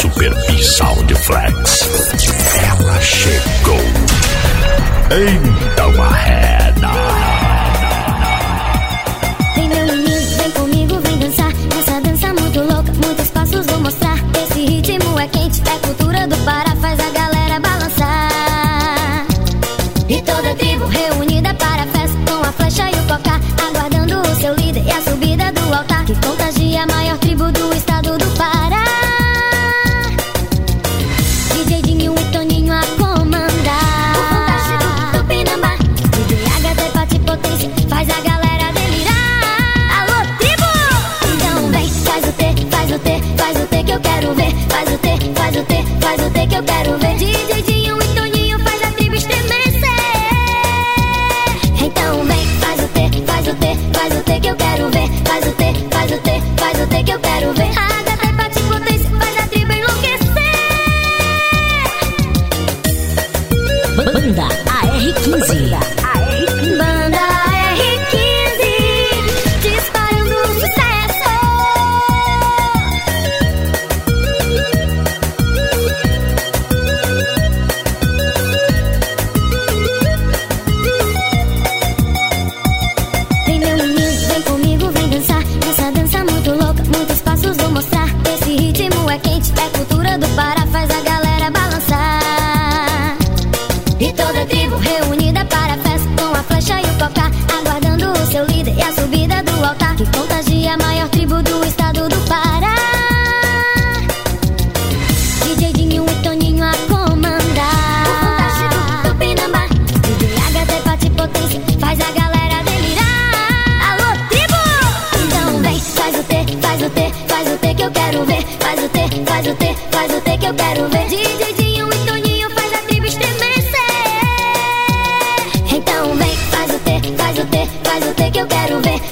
Super B Soundflex. Ela chegou. Então arreda. Vem meu menino, vem comigo, vem dançar. Essa dança muito louca, muitos passos vou mostrar. Esse ritmo é quente, é cultura do Pará, faz a galera balançar. E toda a tribo reunida para a festa, com a flecha e o cocar, aguardando o seu líder e a subida do altar que contagia a maior tribo do estado. Que eu quero ver. Faz o T, faz o T, faz o T que eu quero ver. DJ Dinho e Toninho faz a tribo estremecer. Então vem, faz o T, faz o T, faz o T que eu quero ver. Faz o T, faz o T, faz o T que eu quero ver. HT Pati Potência faz a tribo enlouquecer. Banda reunida para a festa Com a flecha e o cocar Aguardando o seu líder e a subida do altar Que contagia a maior tribo do estado do Pará. DJ Dinho e Toninho a comandar. O fantástico Tupinambá DJ HT Pati Potência Faz a galera delirar. Alô, tribo! Então vem, faz o T, faz o T, faz o T que eu quero ver. Faz o T, faz o T, faz o T que eu quero ver. DJ Dinho o T, faz o T que eu quero ver